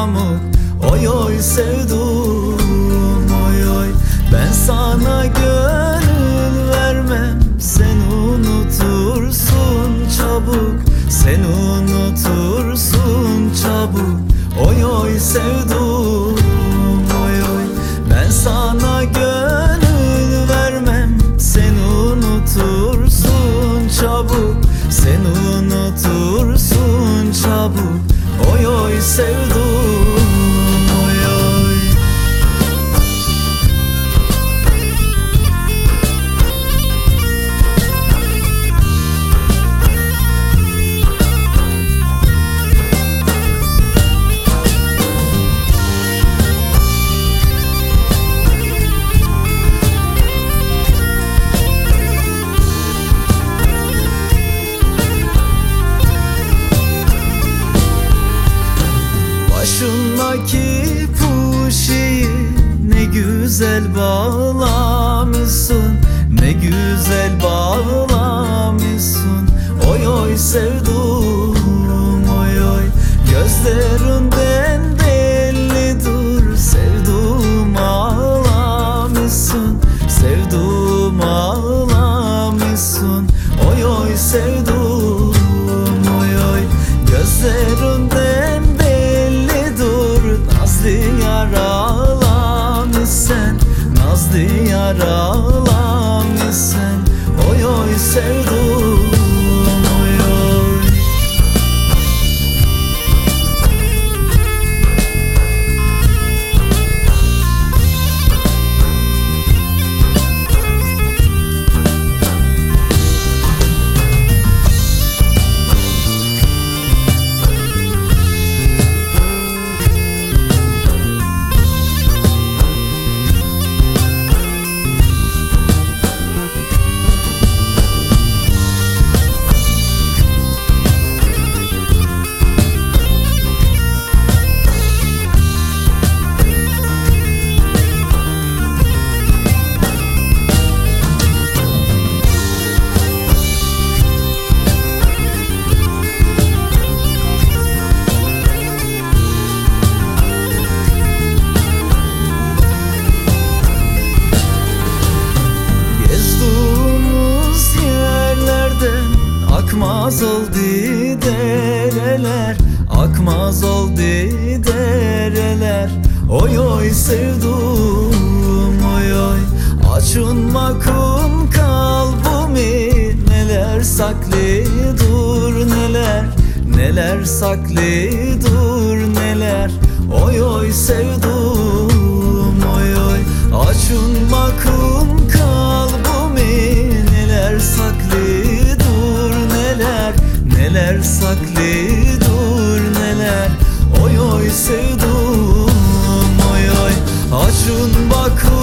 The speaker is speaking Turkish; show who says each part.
Speaker 1: pamuk Oy oy sevdum oy oy. Ben sana gönül vermem. Sen unutursun çabuk. Sen unutursun çabuk. Oy oy sevdum oy oy. Ben sana gönül vermem. Sen unutursun çabuk. Sen unutursun çabuk Oy oy sevdum Başındaki puşeyi ne güzel bağlamışsın Ne güzel bağlamışsın. Oy oy sevdum oy oy Gözlerinden oy akmaz oldu dereler Akmaz oldu dereler. Oy oy sevdum oy oy. Açınmakım kalbimi Neler saklı dur neler. Neler saklı dur neler. Oy oy sevdum Neler saklıdır neler? Oy oy sevdum oy oy. Acun bakın